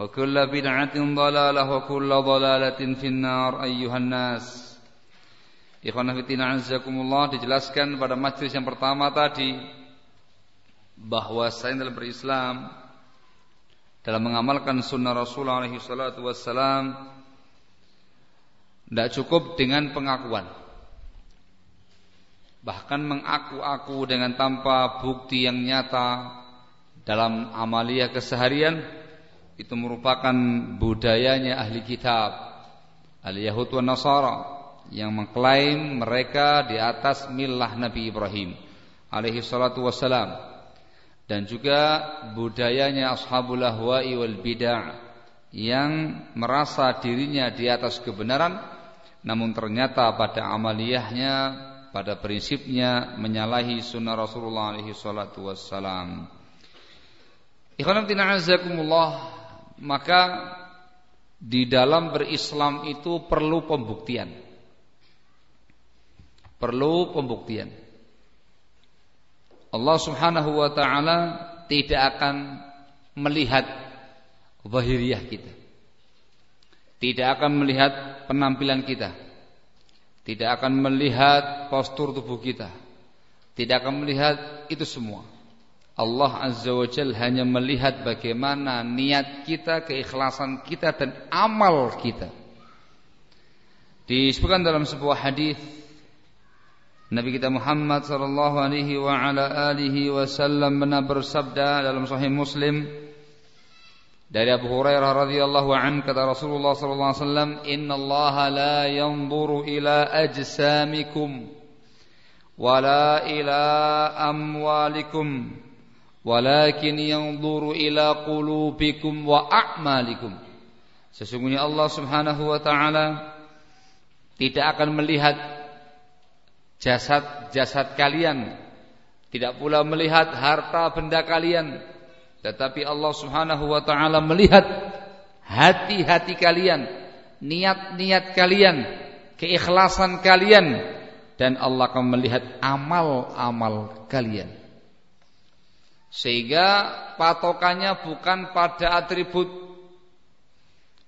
وكل بدعة ضلالة وكل ضلالة في النار أيها الناس Ikhwan fillah azakumullah dijelaskan pada majlis yang pertama tadi bahwa saya dalam berislam dalam mengamalkan sunnah Rasulullah alaihi salatu wassalam tidak cukup dengan pengakuan bahkan mengaku-aku dengan tanpa bukti yang nyata dalam amalia keseharian itu merupakan budayanya ahli kitab ahli Yahud wa Nasara yang mengklaim mereka di atas milah Nabi Ibrahim alaihi salatu wassalam. Dan juga budayanya ashabul ahwa'i wal bid'ah yang merasa dirinya di atas kebenaran namun ternyata pada amaliyahnya pada prinsipnya menyalahi sunnah Rasulullah alaihi salatu wassalam. Ikhwan azakumullah maka di dalam berislam itu perlu pembuktian perlu pembuktian. Allah Subhanahu wa taala tidak akan melihat zahiriyah kita. Tidak akan melihat penampilan kita. Tidak akan melihat postur tubuh kita. Tidak akan melihat itu semua. Allah Azza wa Jal hanya melihat bagaimana niat kita, keikhlasan kita dan amal kita. Disebutkan dalam sebuah hadis Nabi kita Muhammad sallallahu alaihi wa ala alihi wasallam pernah bersabda dalam sahih Muslim dari Abu Hurairah radhiyallahu an kata Rasulullah sallallahu alaihi wasallam innallaha la yanzuru ila ajsamikum wala ila amwalikum walakin yanzuru ila qulubikum wa a'malikum. Sesungguhnya Allah Subhanahu wa taala tidak akan melihat jasad-jasad kalian tidak pula melihat harta benda kalian tetapi Allah Subhanahu wa taala melihat hati-hati kalian niat-niat kalian keikhlasan kalian dan Allah akan melihat amal-amal kalian sehingga patokannya bukan pada atribut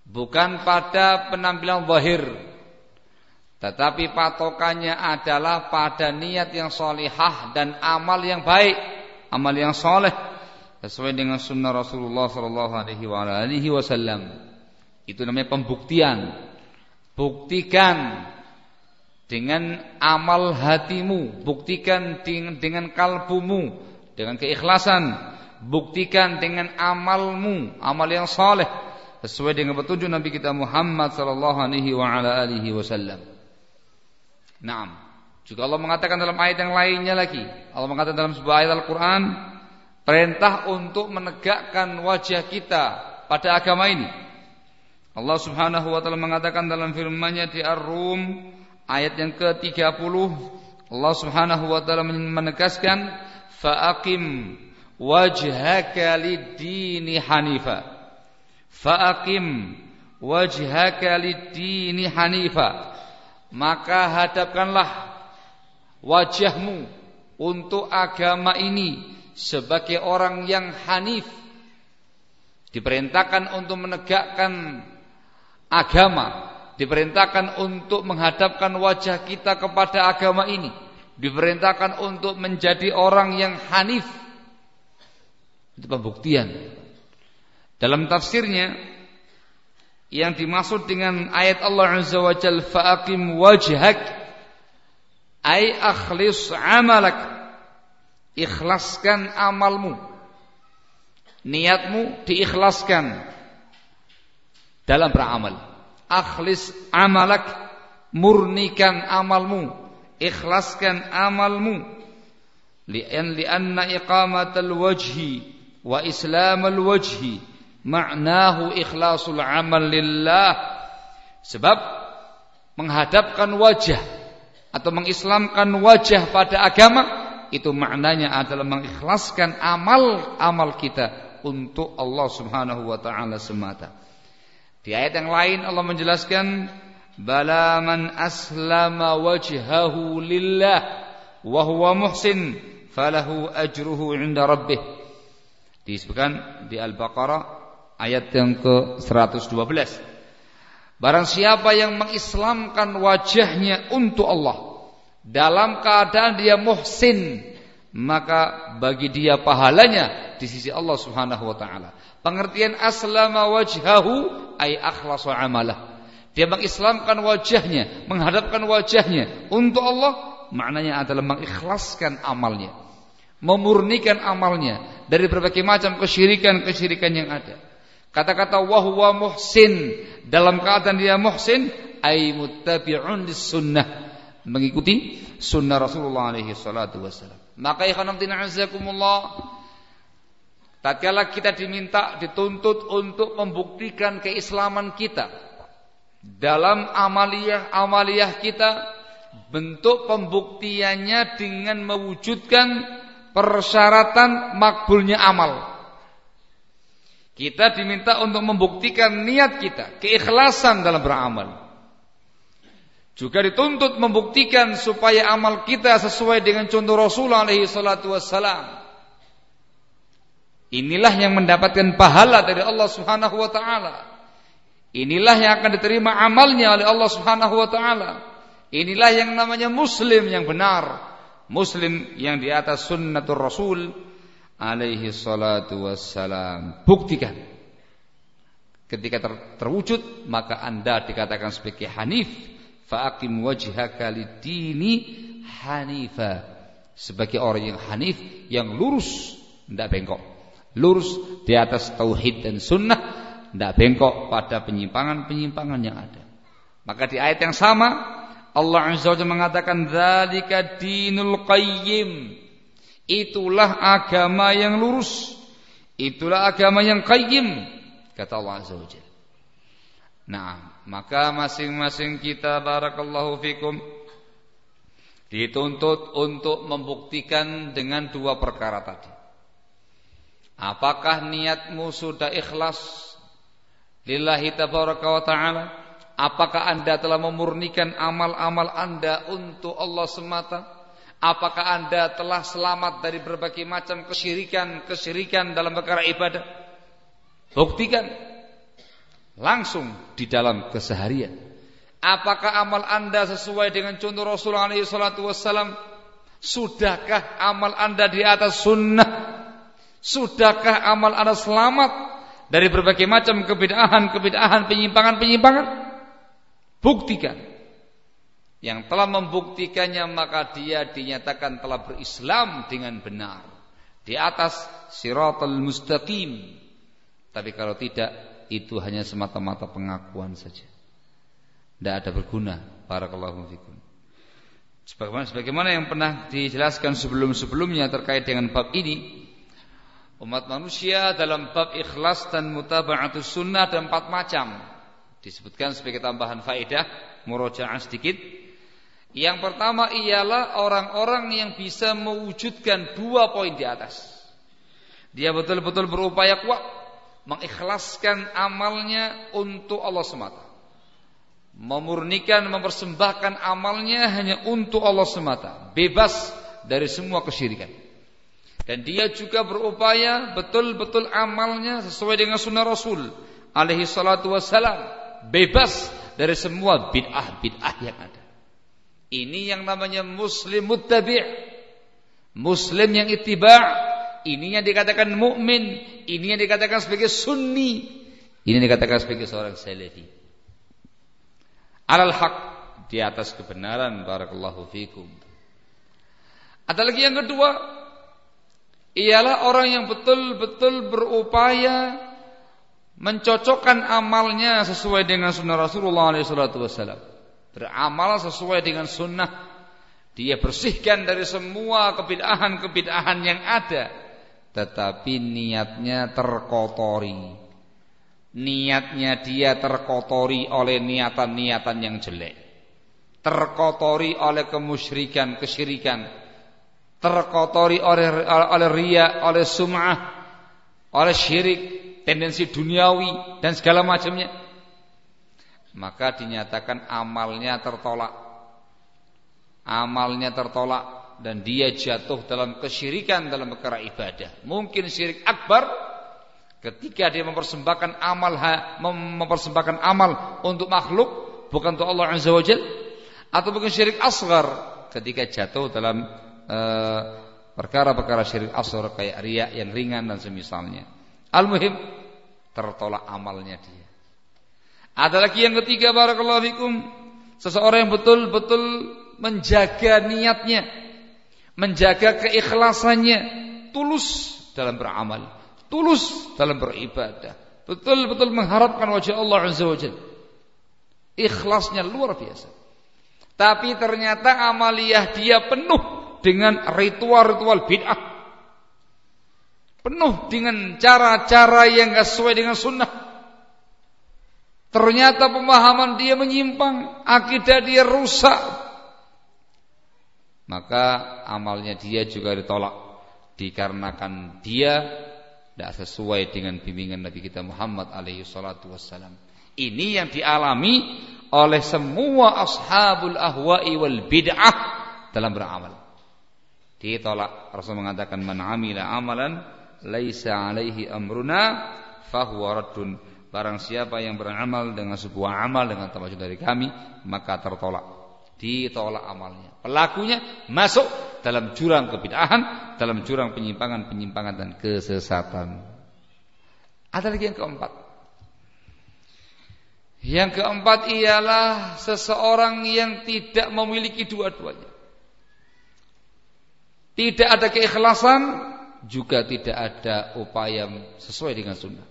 bukan pada penampilan zahir tetapi patokannya adalah pada niat yang solihah dan amal yang baik, amal yang soleh sesuai dengan sunnah Rasulullah Wasallam. Itu namanya pembuktian. Buktikan dengan amal hatimu, buktikan dengan kalbumu, dengan keikhlasan, buktikan dengan amalmu, amal yang soleh sesuai dengan petunjuk Nabi kita Muhammad Sallallahu Alaihi Wasallam. Naam. Juga Allah mengatakan dalam ayat yang lainnya lagi. Allah mengatakan dalam sebuah ayat Al-Quran. Perintah untuk menegakkan wajah kita pada agama ini. Allah subhanahu wa ta'ala mengatakan dalam firman-Nya di Ar-Rum. Ayat yang ke-30. Allah subhanahu wa ta'ala menegaskan. Fa'akim wajhaka lid-dini hanifa. Fa'akim wajhaka lid-dini hanifa. Maka hadapkanlah wajahmu untuk agama ini sebagai orang yang hanif. Diperintahkan untuk menegakkan agama. Diperintahkan untuk menghadapkan wajah kita kepada agama ini diperintahkan untuk menjadi orang yang hanif. Itu pembuktian. Dalam tafsirnya yang dimaksud dengan ayat Allah Azza wa Jalla fa'aqim wajhak ay akhlis amalak. Ikhlaskan amalmu. Niatmu diikhlaskan dalam beramal. Akhlis amalak murnikan amalmu ikhlaskan amalmu lian lianna iqamatal wajhi wa islamal wajhi Ma'nahu ikhlasul amal lillah. Sebab menghadapkan wajah atau mengislamkan wajah pada agama itu maknanya adalah mengikhlaskan amal-amal kita untuk Allah Subhanahu wa taala semata. Di ayat yang lain Allah menjelaskan bala man aslama wajhahu lillah wa huwa muhsin falahu ajruhu 'inda rabbih. Disebutkan di Al-Baqarah ayat yang ke-112. Barang siapa yang mengislamkan wajahnya untuk Allah dalam keadaan dia muhsin, maka bagi dia pahalanya di sisi Allah Subhanahu wa taala. Pengertian aslama wajhahu ay akhlasa amalah. Dia mengislamkan wajahnya, menghadapkan wajahnya untuk Allah, maknanya adalah mengikhlaskan amalnya, memurnikan amalnya dari berbagai macam kesyirikan-kesyirikan yang ada. Kata-kata wahwa muhsin dalam keadaan dia muhsin ay muttabi'un sunnah mengikuti sunnah Rasulullah alaihi salatu wasallam. Maka ikhwan azakumullah tatkala kita diminta dituntut untuk membuktikan keislaman kita dalam amaliyah-amaliyah kita bentuk pembuktiannya dengan mewujudkan persyaratan makbulnya amal. Kita diminta untuk membuktikan niat kita, keikhlasan dalam beramal. Juga dituntut membuktikan supaya amal kita sesuai dengan contoh Rasulullah alaihi salatu wassalam. Inilah yang mendapatkan pahala dari Allah Subhanahu wa taala. Inilah yang akan diterima amalnya oleh Allah Subhanahu wa taala. Inilah yang namanya muslim yang benar. Muslim yang di atas sunnatul Rasul alaihi salatu wassalam. Buktikan. Ketika ter terwujud maka Anda dikatakan sebagai hanif. Fa'akim wajhaka lidini hanifa. Sebagai orang yang hanif, yang lurus, tidak bengkok. Lurus di atas tauhid dan sunnah, tidak bengkok pada penyimpangan-penyimpangan yang ada. Maka di ayat yang sama Allah Azza wa mengatakan dzalika dinul qayyim Itulah agama yang lurus. Itulah agama yang qayyim. Kata Allah Azza wa Jalla. Nah, maka masing-masing kita barakallahu fikum dituntut untuk membuktikan dengan dua perkara tadi. Apakah niatmu sudah ikhlas lillahi tabaraka wa taala? Apakah Anda telah memurnikan amal-amal Anda untuk Allah semata? Apakah anda telah selamat dari berbagai macam kesyirikan-kesyirikan dalam perkara ibadah? Buktikan langsung di dalam keseharian. Apakah amal anda sesuai dengan contoh Rasulullah SAW? Sudahkah amal anda di atas sunnah? Sudahkah amal anda selamat dari berbagai macam kebidahan-kebidahan, penyimpangan-penyimpangan? Buktikan. Yang telah membuktikannya maka dia dinyatakan telah berislam dengan benar. Di atas siratal mustaqim. Tapi kalau tidak itu hanya semata-mata pengakuan saja. Tidak ada berguna. Barakallahu fikum. Sebagaimana, sebagaimana yang pernah dijelaskan sebelum-sebelumnya terkait dengan bab ini, umat manusia dalam bab ikhlas dan mutaba'atus sunnah ada empat macam. Disebutkan sebagai tambahan faedah, murojaah sedikit. Yang pertama ialah orang-orang yang bisa mewujudkan dua poin di atas. Dia betul-betul berupaya kuat mengikhlaskan amalnya untuk Allah semata memurnikan, mempersembahkan amalnya hanya untuk Allah semata, bebas dari semua kesyirikan. Dan dia juga berupaya betul-betul amalnya sesuai dengan sunnah Rasul alaihi salatu wassalam, bebas dari semua bid'ah-bid'ah yang ada. Ini yang namanya muslim muttabi'. Muslim yang ittiba'. Ini yang dikatakan mukmin, ini yang dikatakan sebagai sunni, ini dikatakan sebagai seorang salafi alal haq di atas kebenaran barakallahu fikum. Ada lagi yang kedua ialah orang yang betul-betul berupaya mencocokkan amalnya sesuai dengan sunnah Rasulullah SAW. Beramal sesuai dengan sunnah. Dia bersihkan dari semua kebid'ahan-kebid'ahan yang ada. Tetapi niatnya terkotori niatnya dia terkotori oleh niatan-niatan yang jelek terkotori oleh kemusyrikan kesyirikan terkotori oleh oleh ria oleh sum'ah oleh syirik tendensi duniawi dan segala macamnya. Maka dinyatakan amalnya tertolak. Amalnya tertolak dan dia jatuh dalam kesyirikan dalam perkara ibadah. Mungkin syirik akbar Ketika dia mempersembahkan amal mempersembahkan amal untuk makhluk bukan untuk Allah Azza wa Jal atau mungkin syirik asgar ketika jatuh dalam perkara-perkara uh, syirik asgar kayak riak yang ringan dan semisalnya. Al-muhim tertolak amalnya dia. Ada lagi yang ketiga barakallahu fikum seseorang yang betul-betul menjaga niatnya, menjaga keikhlasannya, tulus dalam beramal tulus dalam beribadah, betul-betul mengharapkan wajah Allah Azza wa. Ikhlasnya luar biasa. Tapi ternyata amaliyah dia penuh dengan ritual-ritual bid'ah. Penuh dengan cara-cara yang gak sesuai dengan sunnah. Ternyata pemahaman dia menyimpang, akidah dia rusak. Maka amalnya dia juga ditolak. Dikarenakan dia tidak sesuai dengan bimbingan Nabi kita Muhammad alaihi salatu wassalam. Ini yang dialami oleh semua ashabul ahwa'i wal bid'ah dalam beramal. Ditolak. Rasul mengatakan man amila amalan laisa alaihi amruna fahuwa raddun. Barang siapa yang beramal dengan sebuah amal dengan termasuk dari kami, maka tertolak. Ditolak amalnya. Pelakunya masuk dalam jurang kebid'ahan, dalam jurang penyimpangan-penyimpangan dan kesesatan. Ada lagi yang keempat. Yang keempat ialah seseorang yang tidak memiliki dua-duanya. Tidak ada keikhlasan, juga tidak ada upaya sesuai dengan sunnah.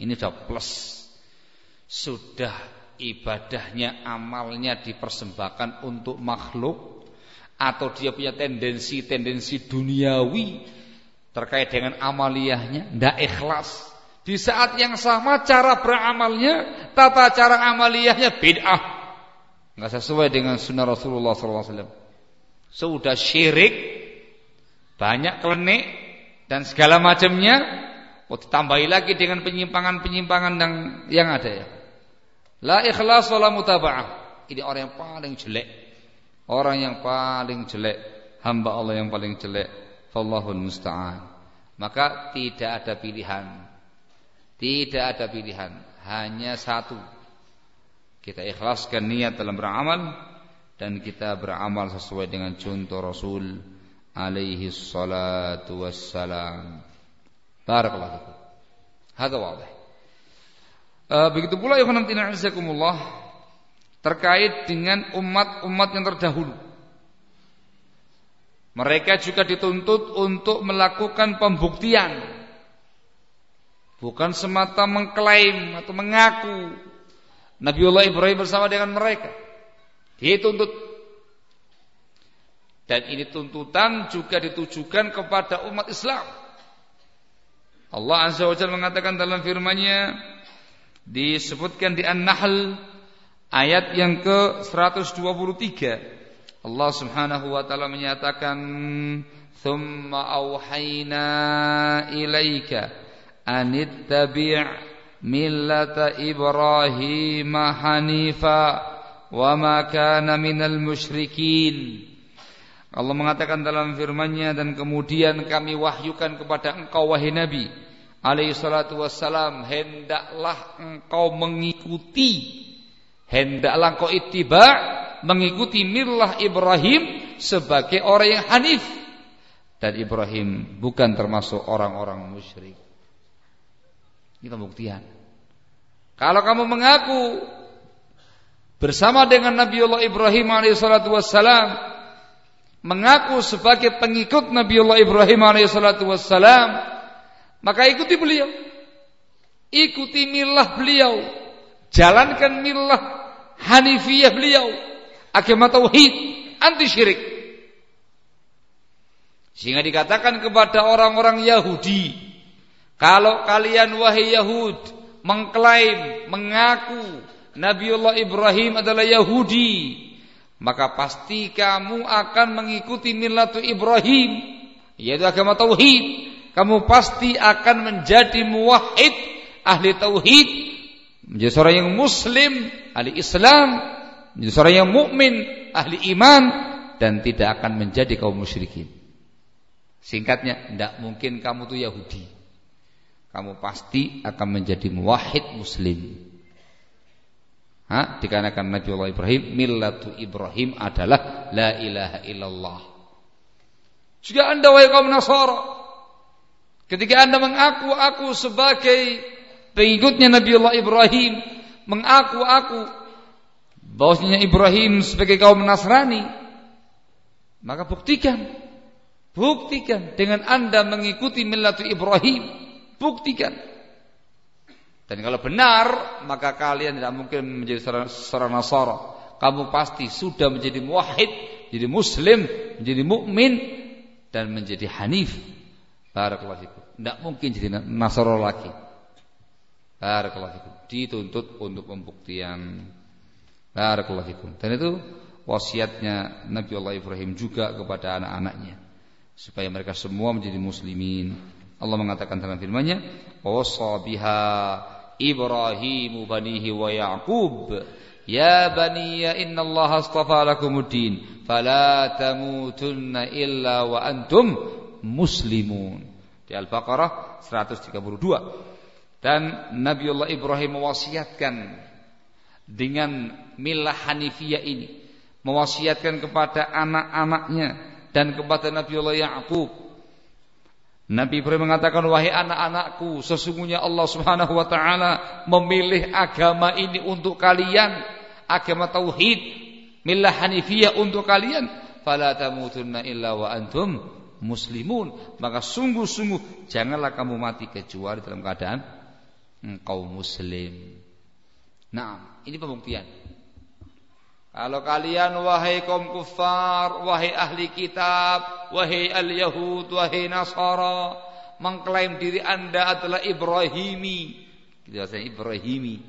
Ini sudah plus. Sudah ibadahnya, amalnya dipersembahkan untuk makhluk atau dia punya tendensi-tendensi duniawi terkait dengan amaliyahnya, tidak ikhlas. Di saat yang sama cara beramalnya, tata cara amaliyahnya bid'ah. Enggak sesuai dengan sunnah Rasulullah SAW. Sudah syirik, banyak klenik dan segala macamnya. Oh, ditambahi lagi dengan penyimpangan-penyimpangan yang, yang ada ya. La ikhlas wala mutaba'ah. Ini orang yang paling jelek Orang yang paling jelek, hamba Allah yang paling jelek, Fallahul musta'an. Maka tidak ada pilihan. Tidak ada pilihan, hanya satu. Kita ikhlaskan niat dalam beramal dan kita beramal sesuai dengan contoh Rasul alaihi salatu wassalam. Barakallahu fikum. Hada wadih. Uh, begitu pula ya azakumullah terkait dengan umat-umat yang terdahulu. Mereka juga dituntut untuk melakukan pembuktian. Bukan semata mengklaim atau mengaku Nabiullah Ibrahim bersama dengan mereka. Dituntut Dan ini tuntutan juga ditujukan kepada umat Islam. Allah Azza wa Jalla mengatakan dalam firman-Nya disebutkan di An-Nahl ayat yang ke-123. Allah Subhanahu wa taala menyatakan, "Tsumma auhayna ilaika anittabi' millata Ibrahim hanifa wa ma kana minal musyrikin." Allah mengatakan dalam firman-Nya dan kemudian kami wahyukan kepada engkau wahai Nabi alaihi salatu wassalam hendaklah engkau mengikuti hendaklah engkau ittiba mengikuti millah Ibrahim sebagai orang yang hanif dan Ibrahim bukan termasuk orang-orang musyrik. Ini pembuktian. Kalau kamu mengaku bersama dengan Nabiullah Ibrahim alaihissalatu mengaku sebagai pengikut Nabiullah Ibrahim alaihissalatu maka ikuti beliau. Ikuti milah beliau. Jalankan milah Hanifiyah beliau. Agama tauhid, anti syirik. Sehingga dikatakan kepada orang-orang Yahudi, kalau kalian wahai Yahud mengklaim, mengaku Nabiullah Ibrahim adalah Yahudi, maka pasti kamu akan mengikuti millatu Ibrahim yaitu agama tauhid. Kamu pasti akan menjadi muwahhid ahli tauhid. Menjadi seorang yang muslim ahli Islam. Menjadi seorang yang mukmin ahli iman. Dan tidak akan menjadi kaum musyrikin. Singkatnya tidak mungkin kamu tuh Yahudi. Kamu pasti akan menjadi muwahhid muslim Ha? Dikarenakan Nabi Allah Ibrahim Millatu Ibrahim adalah La ilaha illallah. Jika anda wahai kaum Nasara Ketika anda mengaku aku sebagai Pengikutnya Nabi Allah Ibrahim Mengaku aku Bahwasanya Ibrahim sebagai kaum Nasrani Maka buktikan Buktikan dengan anda mengikuti Millatu Ibrahim. Buktikan dan kalau benar, maka kalian tidak mungkin menjadi seorang Nasara. Kamu pasti sudah menjadi muwahhid, jadi muslim, menjadi mukmin dan menjadi hanif. Barakallahu fikum. Tidak mungkin jadi Nasara lagi. Barakallahu fikum. Dituntut untuk pembuktian. Barakallahu fikum. Dan itu wasiatnya Nabi Allah Ibrahim juga kepada anak-anaknya supaya mereka semua menjadi muslimin. Allah mengatakan dalam firman-Nya, "Wasa biha Ibrahim banihi wa Yaqub. Ya bani ya inna Allah astafa lakumuddin fala tamutunna illa wa antum muslimun. Di Al-Baqarah 132 dan Nabiullah Ibrahim mewasiatkan dengan milah Hanifiyah ini. Mewasiatkan kepada anak-anaknya dan kepada Nabiullah Yaqub Nabi Ibrahim mengatakan wahai anak-anakku sesungguhnya Allah Subhanahu wa taala memilih agama ini untuk kalian. Agama tauhid millah hanifiyah untuk kalian. Fala tamutunna illa wa antum muslimun. Maka sungguh-sungguh janganlah kamu mati kecuali dalam keadaan engkau muslim. Nah ini pembuktian kalau kalian wahai kaum kufar, wahai ahli kitab, wahai al-Yahud, wahai Nasara, mengklaim diri anda adalah Ibrahimi, kita Ibrahimi,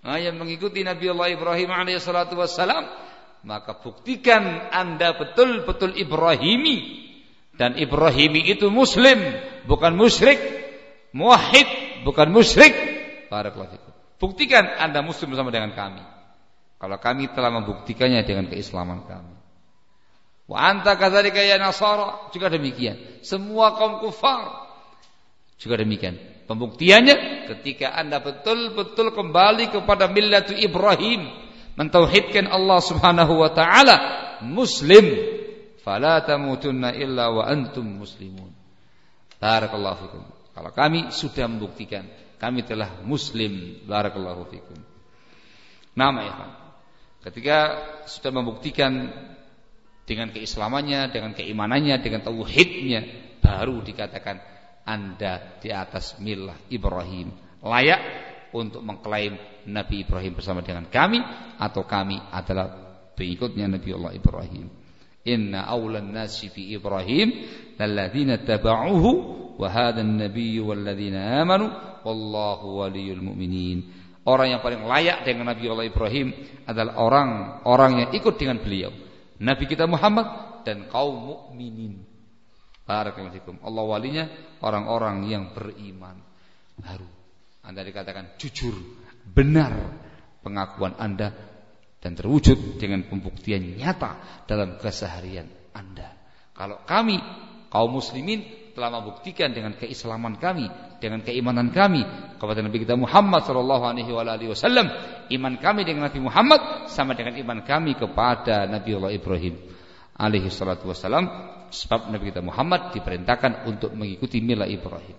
nah, yang mengikuti Nabi Allah Ibrahim alaihissalatu wassalam, maka buktikan anda betul-betul Ibrahimi, dan Ibrahimi itu Muslim, bukan musyrik, muahid, bukan musyrik. Barakallahu Buktikan anda Muslim bersama dengan kami. Kalau kami telah membuktikannya dengan keislaman kami. Wa anta kadzalika ya Nasara juga demikian. Semua kaum kufar juga demikian. Pembuktiannya ketika Anda betul-betul kembali kepada millatu Ibrahim, mentauhidkan Allah Subhanahu wa taala, muslim, fala tamutunna illa wa antum muslimun. Barakallahu fikum. Kalau kami sudah membuktikan kami telah muslim, barakallahu fikum. Nama ya Ketika sudah membuktikan dengan keislamannya, dengan keimanannya, dengan tauhidnya, baru dikatakan Anda di atas milah Ibrahim. Layak untuk mengklaim Nabi Ibrahim bersama dengan kami atau kami adalah pengikutnya Nabi Allah Ibrahim. Inna awlan nasi fi Ibrahim lalladzina taba'uhu wa hadan nabiyyu walladzina amanu wallahu waliyul mu'minin. Orang yang paling layak dengan Nabi Allah Ibrahim adalah orang-orang yang ikut dengan beliau. Nabi kita Muhammad dan kaum mukminin. Barakallahu Allah walinya orang-orang yang beriman. Baru Anda dikatakan jujur, benar pengakuan Anda dan terwujud dengan pembuktian nyata dalam keseharian Anda. Kalau kami kaum muslimin telah membuktikan dengan keislaman kami, dengan keimanan kami kepada Nabi kita Muhammad sallallahu alaihi wasallam, iman kami dengan Nabi Muhammad sama dengan iman kami kepada Nabi Allah Ibrahim alaihi salatu wasallam sebab Nabi kita Muhammad diperintahkan untuk mengikuti milah Ibrahim.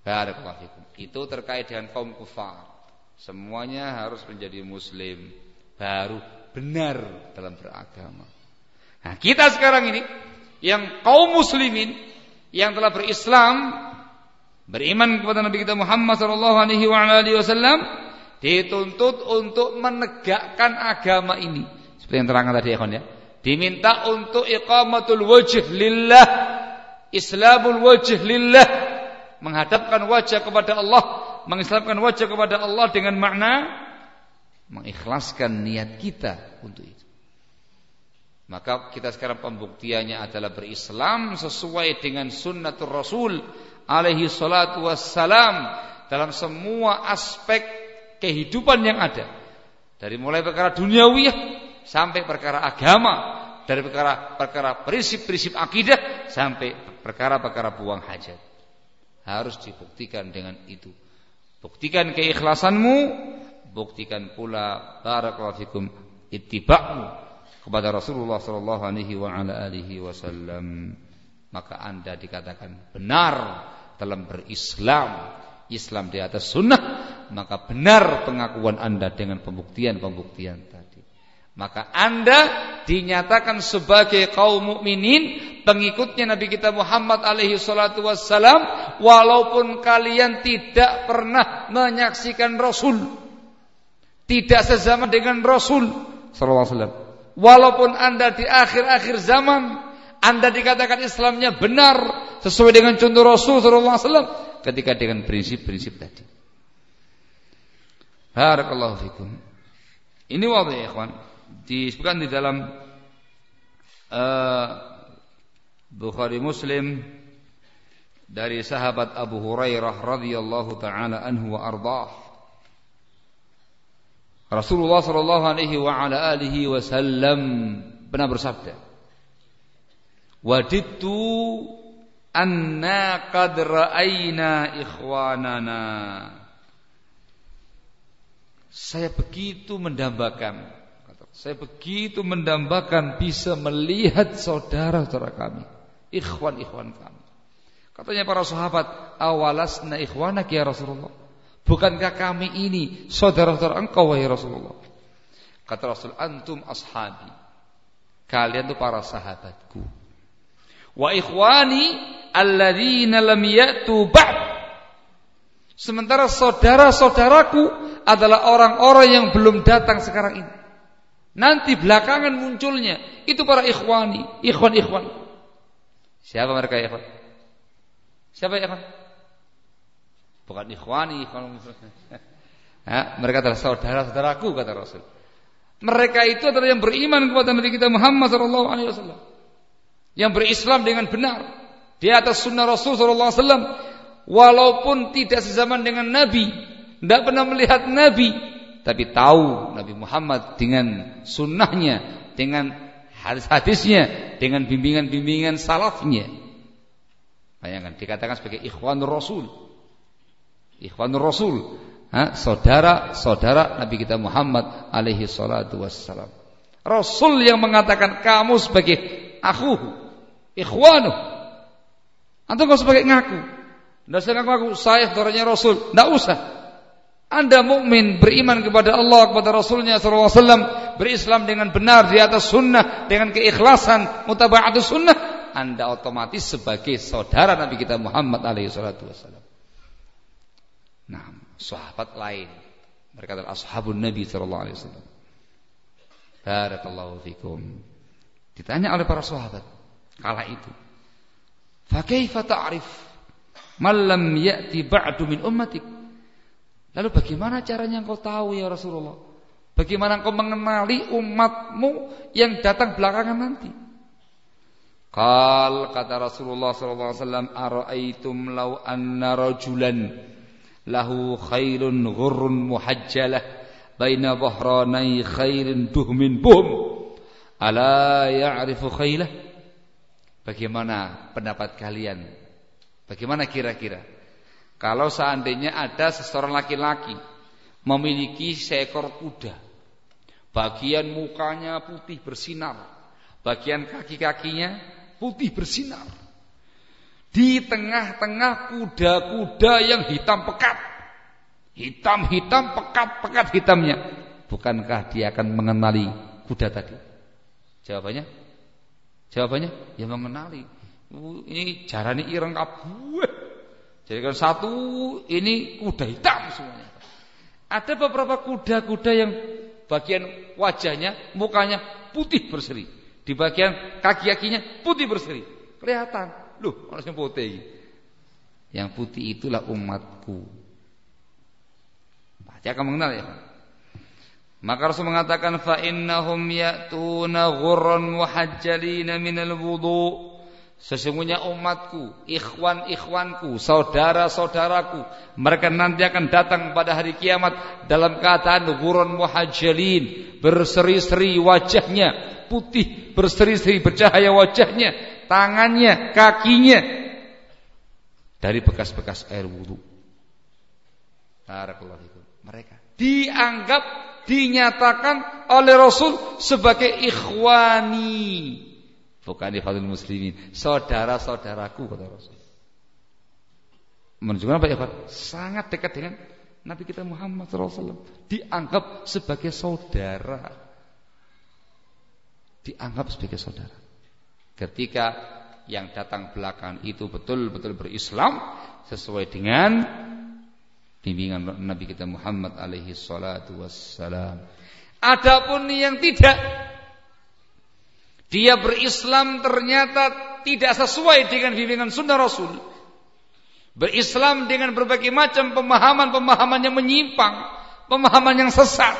Barakallahu Itu terkait dengan kaum kufar. Semuanya harus menjadi muslim baru benar dalam beragama. Nah, kita sekarang ini yang kaum muslimin yang telah berislam beriman kepada Nabi kita Muhammad sallallahu alaihi wasallam dituntut untuk menegakkan agama ini. Seperti yang terangkan tadi ya, ya. Diminta untuk iqamatul wajh lillah, islamul wajh lillah, menghadapkan wajah kepada Allah, mengislamkan wajah kepada Allah dengan makna mengikhlaskan niat kita untuk itu. Maka kita sekarang pembuktiannya adalah berislam sesuai dengan sunnatul Rasul alaihi salatu wassalam dalam semua aspek kehidupan yang ada. Dari mulai perkara duniawi sampai perkara agama, dari perkara-perkara prinsip-prinsip akidah sampai perkara-perkara buang hajat. Harus dibuktikan dengan itu. Buktikan keikhlasanmu buktikan pula barakallahu fikum ittiba'mu kepada Rasulullah sallallahu alaihi wasallam maka Anda dikatakan benar dalam berislam Islam di atas sunnah maka benar pengakuan Anda dengan pembuktian-pembuktian tadi maka Anda dinyatakan sebagai kaum mukminin pengikutnya Nabi kita Muhammad alaihi wassalam walaupun kalian tidak pernah menyaksikan Rasul tidak sezaman dengan Rasul sallallahu alaihi wasallam. Walaupun Anda di akhir-akhir zaman Anda dikatakan Islamnya benar sesuai dengan contoh Rasul wasallam ketika dengan prinsip-prinsip tadi. Barakallahu fikum. Ini wadih ya ikhwan. Disebutkan di dalam uh, Bukhari Muslim dari sahabat Abu Hurairah radhiyallahu taala anhu wa ardhah Rasulullah sallallahu alaihi wa ala alihi wasallam pernah bersabda, "Wadittu anna qad ra'ayna ikhwanana." Saya begitu mendambakan, saya begitu mendambakan bisa melihat saudara-saudara kami, ikhwan-ikhwan kami. Katanya para sahabat, "Awalasna ikhwanak ya Rasulullah?" Bukankah kami ini saudara-saudara engkau wahai Rasulullah? Kata Rasul, antum ashabi. Kalian itu para sahabatku. Wa ikhwani alladzina lam ya'tu ba'd. Sementara saudara-saudaraku adalah orang-orang yang belum datang sekarang ini. Nanti belakangan munculnya itu para ikhwani, ikhwan-ikhwan. Siapa mereka ikhwan? Siapa ikhwan? Bukan ikhwani ikhwan ya, mereka adalah saudara-saudaraku kata Rasul. Mereka itu adalah yang beriman kepada Nabi kita Muhammad sallallahu alaihi wasallam. Yang berislam dengan benar. Di atas sunnah Rasul sallallahu alaihi wasallam. Walaupun tidak sezaman dengan Nabi. Tidak pernah melihat Nabi. Tapi tahu Nabi Muhammad dengan sunnahnya dengan hadis-hadisnya dengan bimbingan-bimbingan salafnya. Bayangkan dikatakan sebagai ikhwan Rasul Ikhwanur Rasul, saudara-saudara Nabi kita Muhammad alaihi salatu wassalam. Rasul yang mengatakan kamu sebagai aku, ikhwanu. Antum kau sebagai ngaku. Tidak usah ngaku-ngaku saya saudaranya Rasul. Tidak usah. Anda mukmin beriman kepada Allah kepada Rasulnya SAW berislam dengan benar di atas sunnah dengan keikhlasan mutabaatus sunnah Anda otomatis sebagai saudara Nabi kita Muhammad alaihi salatu wassalam. Nah, sahabat lain. Mereka adalah ashabun Nabi sallallahu alaihi wasallam. Barakallahu fikum. Ditanya oleh para sahabat kala itu. Fa kaifa ta'rif man lam ya'ti ba'du min ummatik? Lalu bagaimana caranya engkau tahu ya Rasulullah? Bagaimana engkau mengenali umatmu yang datang belakangan nanti? Qal kata Rasulullah sallallahu alaihi wasallam ara'aitum law anna rajulan lahu khairun ghurrun muhajjalah baina dhahranai khairin duhmin buhum ala ya'rifu khailah Bagaimana pendapat kalian? Bagaimana kira-kira? Kalau seandainya ada seseorang laki-laki memiliki seekor kuda, bagian mukanya putih bersinar, bagian kaki-kakinya putih bersinar. Di tengah-tengah kuda-kuda yang hitam pekat. Hitam-hitam pekat-pekat hitamnya. Bukankah dia akan mengenali kuda tadi? Jawabannya? Jawabannya? Ya mengenali. Ini jarani ireng kabeh. Jadi kan satu ini kuda hitam semuanya. Ada beberapa kuda-kuda yang bagian wajahnya, mukanya putih berseri. Di bagian kaki-kakinya putih berseri. Kelihatan. Loh, harusnya putih. Yang putih itulah umatku. Pasti akan mengenal ya. Maka Rasul mengatakan fa innahum ya'tuna ghurran muhajjalina minal wudu. Sesungguhnya umatku, ikhwan-ikhwanku, saudara-saudaraku, mereka nanti akan datang pada hari kiamat dalam keadaan ghurran muhajjalin, berseri-seri wajahnya, putih, berseri-seri bercahaya wajahnya, tangannya, kakinya dari bekas-bekas air wudhu. Mereka dianggap dinyatakan oleh Rasul sebagai ikhwani. Bukan ikhwanul muslimin. Saudara-saudaraku kata Rasul. Menunjukkan apa ya Pak? sangat dekat dengan Nabi kita Muhammad SAW dianggap sebagai saudara dianggap sebagai saudara ketika yang datang belakang itu betul-betul berislam sesuai dengan bimbingan Nabi kita Muhammad alaihi salatu wassalam. Adapun yang tidak dia berislam ternyata tidak sesuai dengan bimbingan sunnah Rasul. Berislam dengan berbagai macam pemahaman-pemahaman yang menyimpang, pemahaman yang sesat,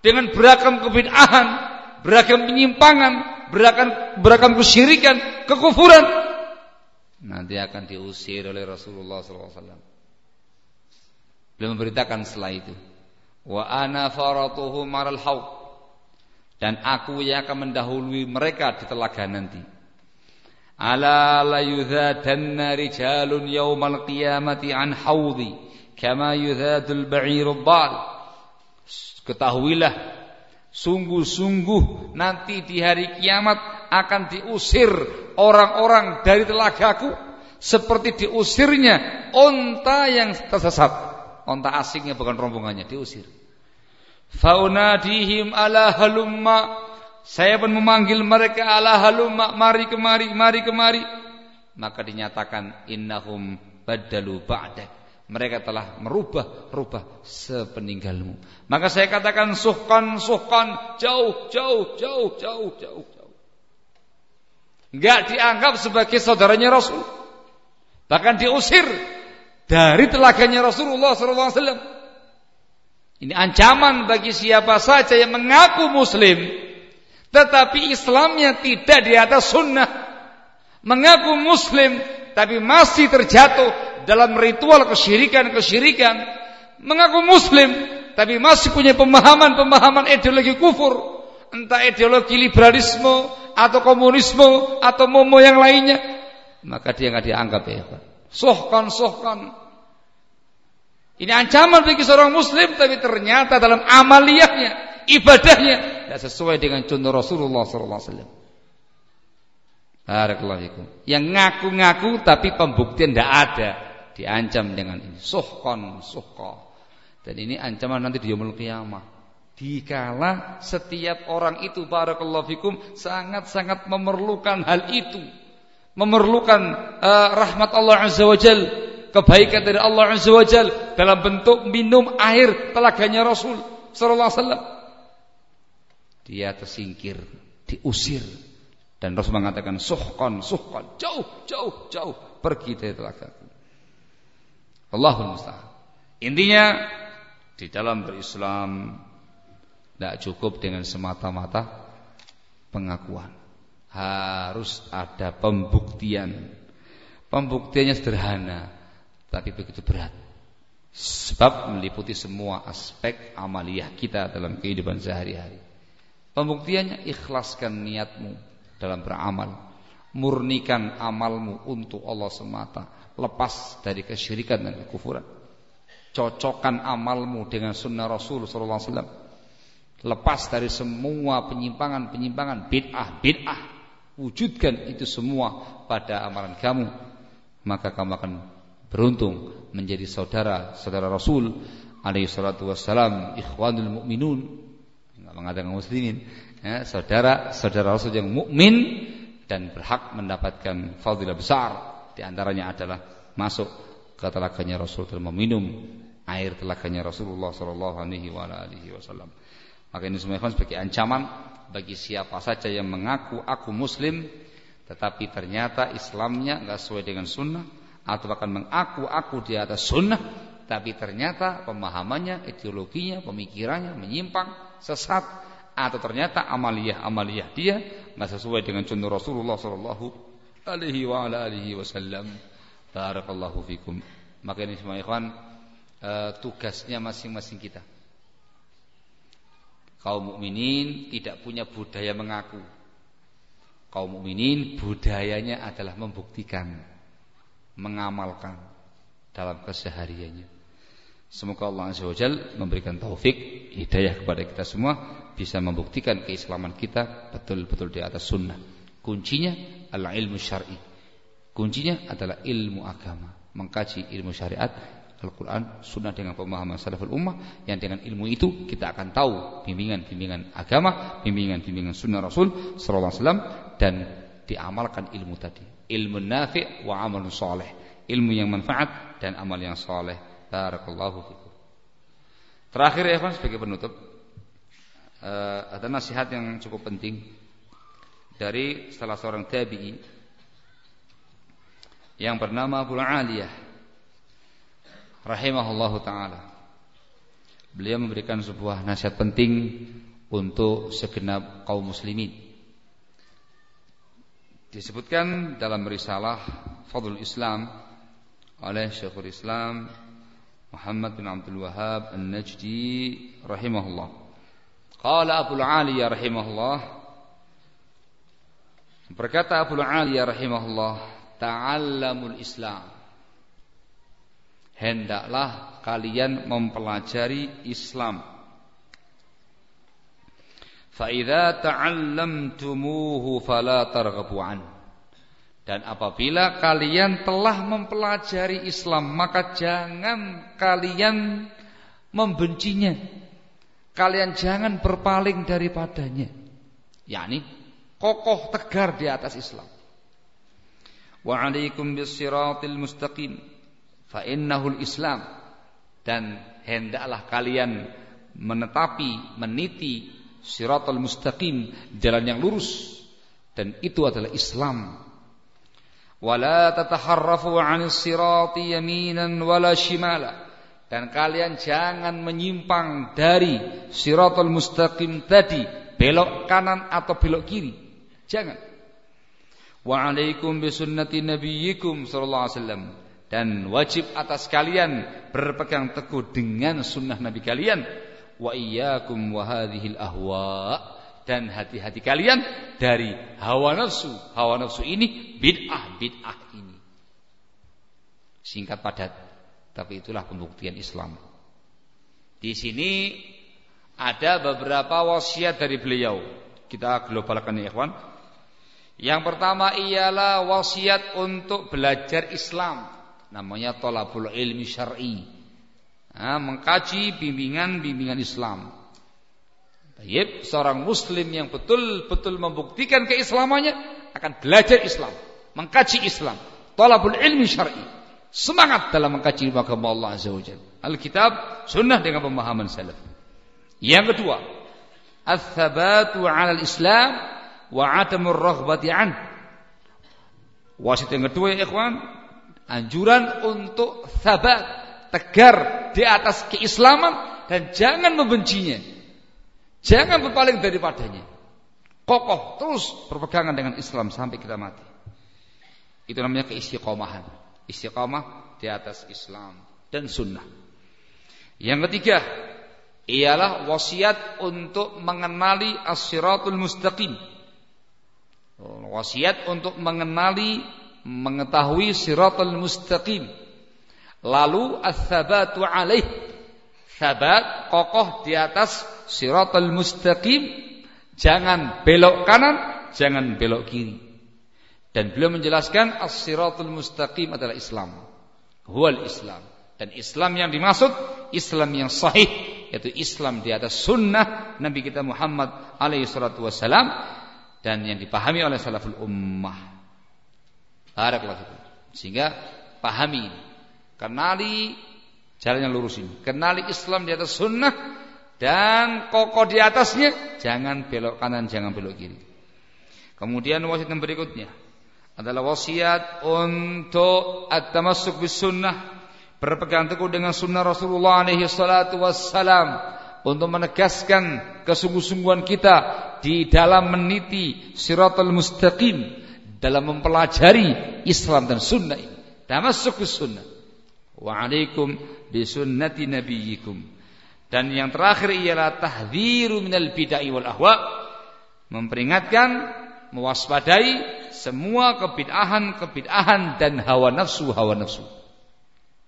dengan beragam kebid'ahan, beragam penyimpangan, beragam beragam kesyirikan, kekufuran. Nanti akan diusir oleh Rasulullah SAW. Beliau memberitakan setelah itu, wa ana faratuhu maral haud dan aku yang akan mendahului mereka di telaga nanti. Ala la yudhadanna rijalun yawmal qiyamati an haudi kama yudhadul ba'irul bal. Ketahuilah sungguh-sungguh nanti di hari kiamat akan diusir orang-orang dari telagaku seperti diusirnya onta yang tersesat. Onta asingnya bukan rombongannya diusir. Faunadihim ala halumma. Saya pun memanggil mereka ala halumma. Mari kemari, mari kemari. Maka dinyatakan innahum badalu ba'dak. Mereka telah merubah-rubah sepeninggalmu. Maka saya katakan suhkan, suhkan, jauh, jauh, jauh, jauh, jauh, jauh. Enggak dianggap sebagai saudaranya Rasul. Bahkan diusir dari telaganya Rasulullah SAW. Ini ancaman bagi siapa saja yang mengaku muslim tetapi Islamnya tidak di atas sunnah. Mengaku muslim tapi masih terjatuh dalam ritual kesyirikan-kesyirikan. Mengaku muslim tapi masih punya pemahaman-pemahaman ideologi kufur, entah ideologi liberalisme atau komunisme atau momo yang lainnya, maka dia nggak dianggap ya. Sohkan, sohkan, ini ancaman bagi seorang muslim tapi ternyata dalam amaliyahnya, ibadahnya tidak sesuai dengan contoh Rasulullah sallallahu alaihi wasallam. Barakallahu Yang ngaku-ngaku tapi pembuktian tidak ada, diancam dengan ini. Suhkon, suhqa. Dan ini ancaman nanti di yaumul qiyamah. Dikala setiap orang itu barakallahu fikum sangat-sangat memerlukan hal itu. Memerlukan uh, rahmat Allah Azza wa Jalla kebaikan dari Allah Azza wa Jal dalam bentuk minum air telaganya Rasul sallallahu alaihi wasallam. Dia tersingkir, diusir Dan Rasul mengatakan suhqan, suhqan, jauh, jauh, jauh pergi dari telagaku. Allahul musta'an. Intinya di dalam berislam tidak cukup dengan semata-mata pengakuan. Harus ada pembuktian. Pembuktiannya sederhana, tapi begitu berat. Sebab meliputi semua aspek amaliyah kita dalam kehidupan sehari-hari. Pembuktiannya ikhlaskan niatmu dalam beramal. Murnikan amalmu untuk Allah semata. Lepas dari kesyirikan dan kekufuran. Cocokkan amalmu dengan sunnah Rasul SAW. Lepas dari semua penyimpangan-penyimpangan bid'ah, bid'ah. Wujudkan itu semua pada amalan kamu. Maka kamu akan beruntung menjadi saudara saudara Rasul alaihi salatu wassalam ikhwanul mukminun enggak mengatakan muslimin ya, saudara saudara Rasul yang mukmin dan berhak mendapatkan fadilah besar. Di antaranya adalah masuk ke telaganya Rasul meminum air telaganya Rasulullah sallallahu alaihi wasallam. Maka ini semua sebagai ancaman bagi siapa saja yang mengaku aku muslim tetapi ternyata Islamnya enggak sesuai dengan sunnah atau bahkan mengaku-aku di atas sunnah tapi ternyata pemahamannya, ideologinya, pemikirannya menyimpang, sesat atau ternyata amaliyah-amaliyah dia nggak sesuai dengan contoh Rasulullah sallallahu alaihi wa ala alihi wasallam. Barakallahu fikum. Maka ini semua ikhwan uh, tugasnya masing-masing kita. Kaum mukminin tidak punya budaya mengaku. Kaum mukminin budayanya adalah membuktikan mengamalkan dalam kesehariannya. Semoga Allah Azza wa memberikan taufik, hidayah kepada kita semua bisa membuktikan keislaman kita betul-betul di atas sunnah. Kuncinya adalah ilmu syar'i. Kuncinya adalah ilmu agama, mengkaji ilmu syariat, Al-Quran, sunnah dengan pemahaman salaful ummah yang dengan ilmu itu kita akan tahu bimbingan-bimbingan agama, bimbingan-bimbingan sunnah Rasul sallallahu alaihi wasallam dan diamalkan ilmu tadi. Ilmu nafi' wa amal soleh ilmu yang manfaat dan amal yang soleh barakallahu fikum. Terakhir ya sebagai penutup uh, ada nasihat yang cukup penting dari salah seorang tabi'i yang bernama Abu Aliyah rahimahullahu taala beliau memberikan sebuah nasihat penting untuk segenap kaum muslimin disebutkan dalam risalah Fadlul Islam oleh Syekhul Islam Muhammad bin Abdul Wahab An-Najdi rahimahullah. Qala Abu Aliyah rahimahullah Berkata Abu Aliyah rahimahullah, "Ta'allamul Islam." Hendaklah kalian mempelajari Islam Fa'idha ta'allamtumuhu fala targhabu an. Dan apabila kalian telah mempelajari Islam, maka jangan kalian membencinya. Kalian jangan berpaling daripadanya. yakni kokoh tegar di atas Islam. Wa 'alaikum bis-siratil mustaqim fa innahu islam dan hendaklah kalian menetapi, meniti siratal mustaqim, jalan yang lurus dan itu adalah Islam. Wala tataharrafu 'anis sirati yaminan wala shimala. Dan kalian jangan menyimpang dari siratal mustaqim tadi, belok kanan atau belok kiri. Jangan. Wa 'alaikum bi sunnati nabiyyikum sallallahu alaihi wasallam dan wajib atas kalian berpegang teguh dengan sunnah Nabi kalian wa iyyakum wa hadhil ahwa dan hati-hati kalian dari hawa nafsu. Hawa nafsu ini bid'ah, bid'ah ini. Singkat padat, tapi itulah pembuktian Islam. Di sini ada beberapa wasiat dari beliau. Kita globalkan ya ikhwan. Yang pertama ialah wasiat untuk belajar Islam. Namanya tolabul ilmi syar'i nah, mengkaji bimbingan-bimbingan Islam. Baik, seorang muslim yang betul-betul membuktikan keislamannya akan belajar Islam, mengkaji Islam, talabul ilmi syar'i. Semangat dalam mengkaji agama Allah Azza wa Alkitab, sunnah dengan pemahaman salaf. Yang kedua, ats-tsabatu 'ala al-Islam wa adamur raghbati an. Wasiat yang kedua ya ikhwan, anjuran untuk sabat, tegar di atas keislaman dan jangan membencinya. Jangan berpaling daripadanya. Kokoh terus berpegangan dengan Islam sampai kita mati. Itu namanya keistiqomahan. Istiqomah di atas Islam dan sunnah. Yang ketiga, ialah wasiat untuk mengenali as-siratul mustaqim. Wasiat untuk mengenali mengetahui siratul mustaqim. Lalu as-sabatu alaih. Sabat kokoh di atas siratul mustaqim. Jangan belok kanan, jangan belok kiri. Dan beliau menjelaskan as-siratul mustaqim adalah Islam. Huwal Islam. Dan Islam yang dimaksud Islam yang sahih yaitu Islam di atas sunnah Nabi kita Muhammad alaihi salatu wassalam dan yang dipahami oleh salaful ummah. Barakallahu Sehingga pahami. Kenali jalan yang lurus ini. Kenali Islam di atas sunnah dan kokoh di atasnya. Jangan belok kanan, jangan belok kiri. Kemudian wasiat yang berikutnya adalah wasiat untuk at-tamassuk bis sunnah berpegang teguh dengan sunnah Rasulullah alaihi salatu wassalam untuk menegaskan kesungguh-sungguhan kita di dalam meniti siratal mustaqim dalam mempelajari Islam dan sunnah ini. Tamassuk bis sunnah. Wa alaikum bi sunnati nabiyikum. Dan yang terakhir ialah tahdhiru minal bid'ah wal ahwa. Memperingatkan, mewaspadai semua kebid'ahan-kebid'ahan dan hawa nafsu-hawa nafsu.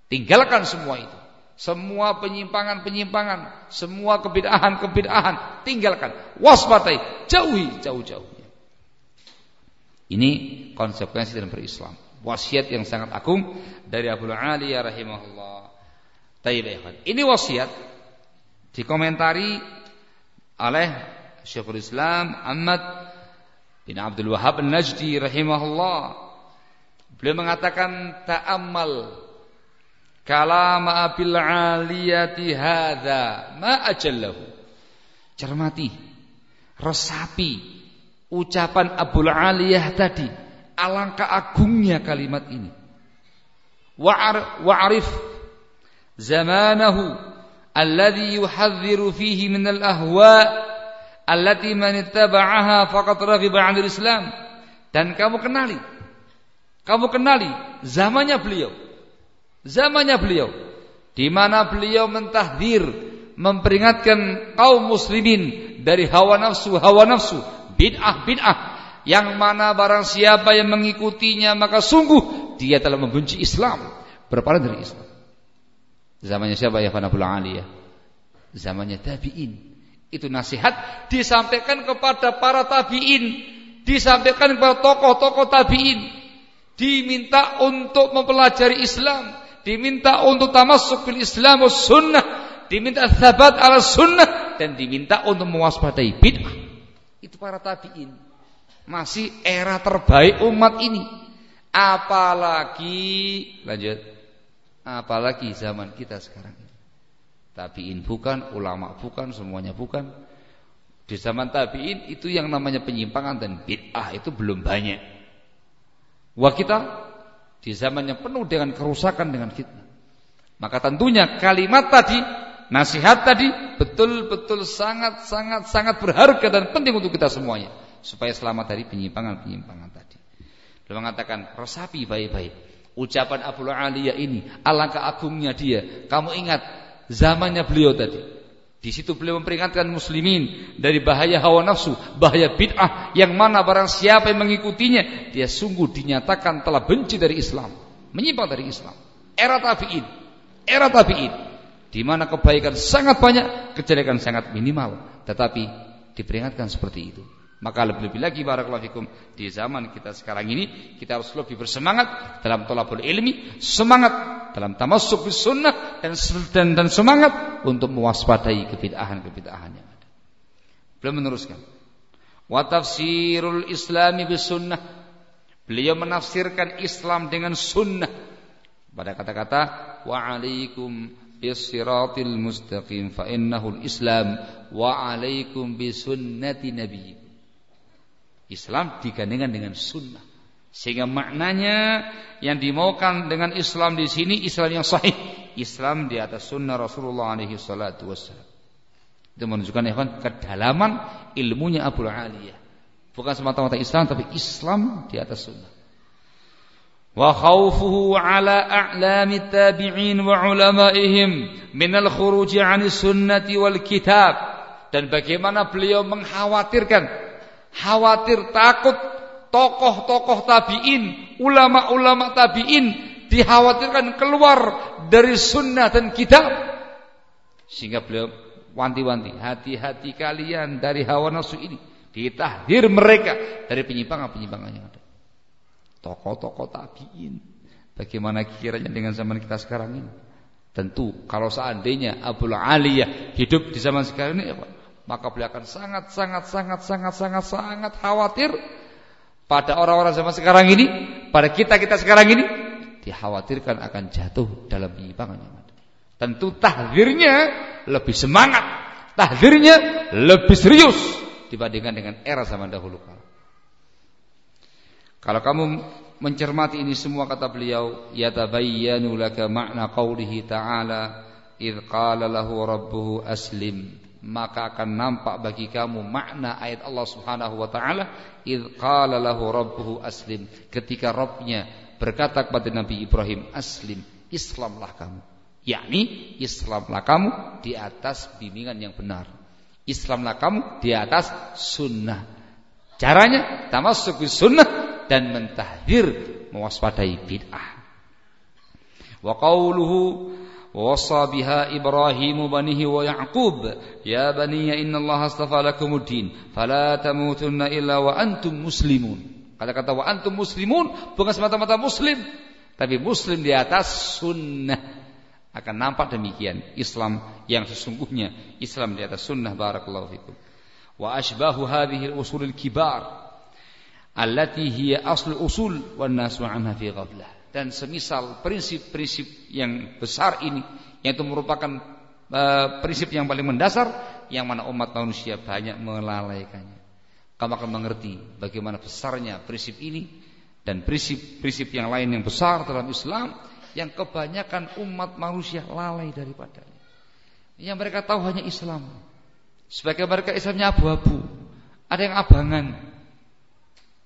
Tinggalkan semua itu. Semua penyimpangan-penyimpangan, semua kebid'ahan-kebid'ahan, tinggalkan. Waspadai, jauhi jauh-jauh. Ini konsekuensi dalam berislam. Wasiat yang sangat agung dari Abu Ali ya rahimahullah. Tayyib Ini wasiat dikomentari oleh Syekhul Islam Ahmad bin Abdul Wahab An-Najdi rahimahullah. Beliau mengatakan ta'ammal kalam abil aliyati hadza ma ajallahu cermati resapi ucapan Abul Aliyah tadi alangkah agungnya kalimat ini wa'arif zamanahu alladhi yuhadziru fihi min al-ahwa allati man ittaba'aha faqad raghiba 'anil Islam. Dan kamu kenali. Kamu kenali zamannya beliau. Zamannya beliau. Di mana beliau mentahdir memperingatkan kaum muslimin dari hawa nafsu hawa nafsu. Bid'ah bid'ah yang mana barang siapa yang mengikutinya maka sungguh dia telah membenci Islam. Berpaling dari Islam. Zamannya siapa ya Fanabul Ali ya? Zamannya tabi'in itu nasihat disampaikan kepada para tabi'in disampaikan kepada tokoh-tokoh tabi'in diminta untuk mempelajari Islam diminta untuk tamasuk bil Islam sunnah, diminta sabat ala sunnah dan diminta untuk mewaspadai bid'ah. Itu para tabi'in. Masih era terbaik umat ini. Apalagi lanjut. Apalagi zaman kita sekarang. Tabi'in bukan, ulama bukan, semuanya bukan. Di zaman tabi'in itu yang namanya penyimpangan dan bid'ah itu belum banyak. Wah kita di zaman yang penuh dengan kerusakan dengan fitnah. Maka tentunya kalimat tadi, nasihat tadi betul-betul sangat sangat sangat berharga dan penting untuk kita semuanya supaya selamat dari penyimpangan-penyimpangan tadi. Beliau mengatakan, "Resapi baik-baik. Ucapan Abu Aliyah ini alangkah agungnya dia. Kamu ingat zamannya beliau tadi. Di situ beliau memperingatkan muslimin dari bahaya hawa nafsu, bahaya bid'ah yang mana barang siapa yang mengikutinya dia sungguh dinyatakan telah benci dari Islam, menyimpang dari Islam. Era tabi'in, era tabi'in di mana kebaikan sangat banyak, kejelekan sangat minimal, tetapi diperingatkan seperti itu. Maka lebih-lebih lagi barakallahu fikum di zaman kita sekarang ini kita harus lebih bersemangat dalam tolabul ilmi, semangat dalam tamasuk bis dan, dan dan semangat untuk mewaspadai kebid'ahan-kebid'ahan yang ada. Beliau meneruskan. Wa tafsirul islami bis sunnah. Beliau menafsirkan Islam dengan sunnah. Pada kata-kata wa alaikum bis-siratil mustaqim fa innahul islam wa alaikum bi sunnati nabiyyikum Islam digandengkan dengan sunnah. Sehingga maknanya yang dimaukan dengan Islam di sini Islam yang sahih, Islam di atas sunnah Rasulullah alaihi salatu. Itu menunjukkan ya kan kedalaman ilmunya Abu Aliyah. Bukan semata-mata Islam tapi Islam di atas sunnah. Wa khawfuhu ala a'lami tabi'in wa ulamaihim min al-khuruj 'an sunnati wal kitab dan bagaimana beliau mengkhawatirkan khawatir takut tokoh-tokoh tabi'in, ulama-ulama tabi'in dikhawatirkan keluar dari sunnah dan kitab. Sehingga beliau wanti-wanti, hati-hati kalian dari hawa nafsu ini. Ditahdir mereka dari penyimpangan-penyimpangan yang ada. Tokoh-tokoh tabi'in. Bagaimana kiranya dengan zaman kita sekarang ini? Tentu kalau seandainya Abu Aliyah hidup di zaman sekarang ini maka beliau akan sangat sangat sangat sangat sangat sangat khawatir pada orang-orang zaman sekarang ini, pada kita-kita sekarang ini dikhawatirkan akan jatuh dalam penyimpangan. Tentu tahdirnya lebih semangat, tahdirnya lebih serius dibandingkan dengan era zaman dahulu kala. Kalau kamu mencermati ini semua kata beliau, yatabayyanu laka makna qaulihi ta'ala idh qala lahu rabbuhu aslim maka akan nampak bagi kamu makna ayat Allah Subhanahu wa taala id qala lahu rabbuhu aslim. Ketika Rabbnya berkata kepada Nabi Ibrahim aslim Islamlah kamu. Yakni Islamlah kamu di atas bimbingan yang benar. Islamlah kamu di atas sunnah. Caranya tamasuk sunnah dan mentahdir mewaspadai bid'ah. Wa qawluhu ووصى بها إبراهيم بنيه ويعقوب يا بني إن الله اصطفى لكم الدين فلا تموتن إلا وأنتم مسلمون kata-kata wa antum muslimun bukan semata-mata muslim tapi muslim di atas sunnah akan nampak demikian Islam yang sesungguhnya Islam di atas sunnah barakallahu fikum wa ashbahu hadhihi al-usul al-kibar allati hiya asl usul wan nasu anha fi ghaflah dan semisal prinsip-prinsip yang besar ini yang itu merupakan uh, prinsip yang paling mendasar yang mana umat manusia banyak melalaikannya. Kamu akan mengerti bagaimana besarnya prinsip ini dan prinsip-prinsip yang lain yang besar dalam Islam yang kebanyakan umat manusia lalai daripadanya. Yang mereka tahu hanya Islam. Sebagai mereka Islamnya abu-abu, ada yang abangan.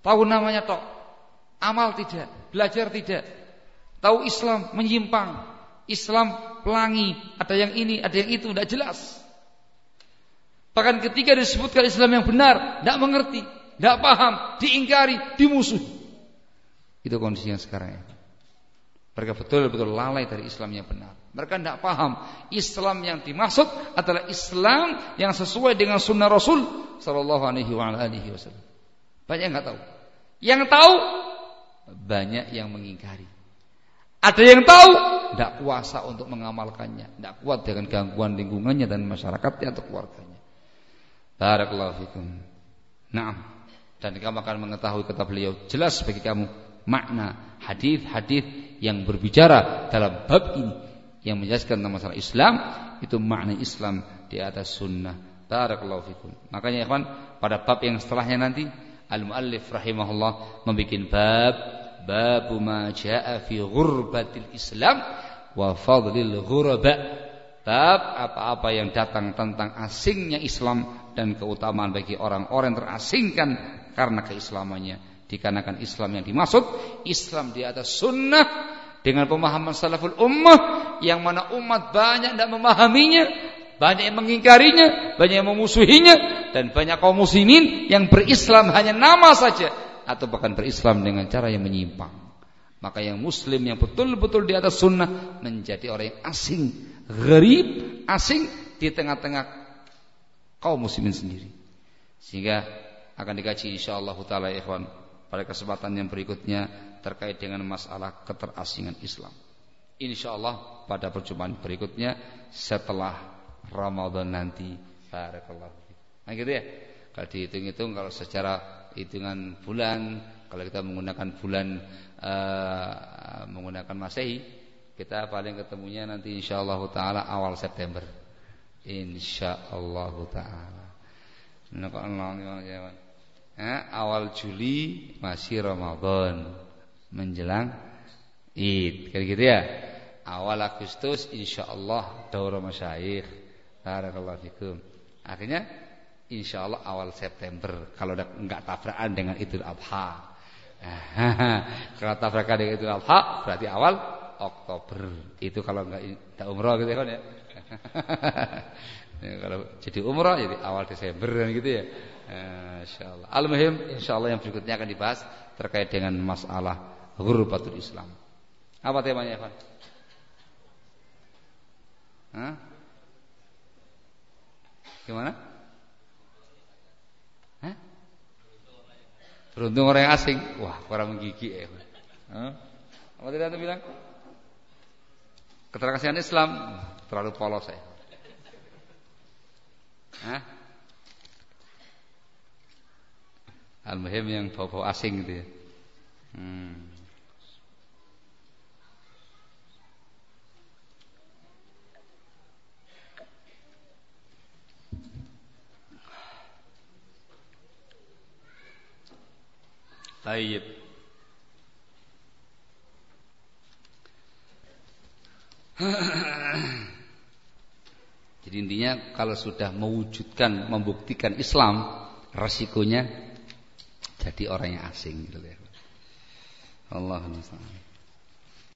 Tahu namanya tok, amal tidak, belajar tidak. Tahu Islam menyimpang, Islam pelangi, ada yang ini, ada yang itu, tidak jelas. Bahkan ketika disebutkan Islam yang benar, tidak mengerti, tidak paham, diingkari, dimusuhi. Itu kondisi yang sekarang ya. Mereka betul-betul lalai dari Islam yang benar. Mereka tidak paham Islam yang dimaksud adalah Islam yang sesuai dengan sunnah Rasul Sallallahu Alaihi Wasallam. Banyak yang nggak tahu. Yang tahu banyak yang mengingkari. Ada yang tahu, tidak kuasa untuk mengamalkannya, tidak kuat dengan gangguan lingkungannya dan masyarakatnya atau keluarganya. Barakallahu fikum. Naam. Dan kamu akan mengetahui kata beliau jelas bagi kamu makna hadis-hadis yang berbicara dalam bab ini yang menjelaskan tentang masalah Islam itu makna Islam di atas sunnah. Barakallahu fikum. Makanya ikhwan pada bab yang setelahnya nanti Al-Muallif rahimahullah membuat bab bab ma jaa fi ghurbatil Islam wa fadlil ghuraba. Bab apa-apa yang datang tentang asingnya Islam dan keutamaan bagi orang-orang terasingkan karena keislamannya. Dikarenakan Islam yang dimaksud Islam di atas sunnah dengan pemahaman salaful ummah yang mana umat banyak tidak memahaminya banyak yang mengingkarinya, banyak yang memusuhinya dan banyak kaum muslimin yang berislam hanya nama saja atau bahkan berislam dengan cara yang menyimpang. Maka yang muslim yang betul-betul di atas sunnah menjadi orang yang asing, gharib, asing di tengah-tengah kaum muslimin sendiri. Sehingga akan dikaji insyaallah taala ikhwan pada kesempatan yang berikutnya terkait dengan masalah keterasingan Islam. Insyaallah pada perjumpaan berikutnya setelah Ramadan nanti. Barakallahu. Nah gitu ya. Kalau dihitung-hitung kalau secara hitungan bulan, kalau kita menggunakan bulan uh, menggunakan Masehi, kita paling ketemunya nanti insyaallah taala awal September. Insyaallah taala. Nah, awal Juli masih Ramadan menjelang Id. Kayak gitu ya. Awal Agustus insyaallah daurah masyayikh. Barakallahu fikum. Akhirnya insyaallah awal September kalau enggak tabrakan dengan Idul Adha. kalau tabrakan dengan Idul Adha berarti awal Oktober. Itu kalau enggak, enggak umroh gitu kan ya. ya kalau jadi umroh jadi awal Desember kan gitu ya. Insyaallah. Al-muhim insyaallah yang berikutnya akan dibahas terkait dengan masalah ghurbatul Islam. Apa temanya, Evan? Hah? Gimana? Beruntung orang asing. Wah, kurang menggigit ya. Hah? Apa tidak bilang? Keterangan Islam terlalu polos ya. Hah? Al-muhim yang bau-bau asing gitu ya. Hmm. Tayyib. Jadi intinya kalau sudah mewujudkan, membuktikan Islam, resikonya jadi orang yang asing gitu ya.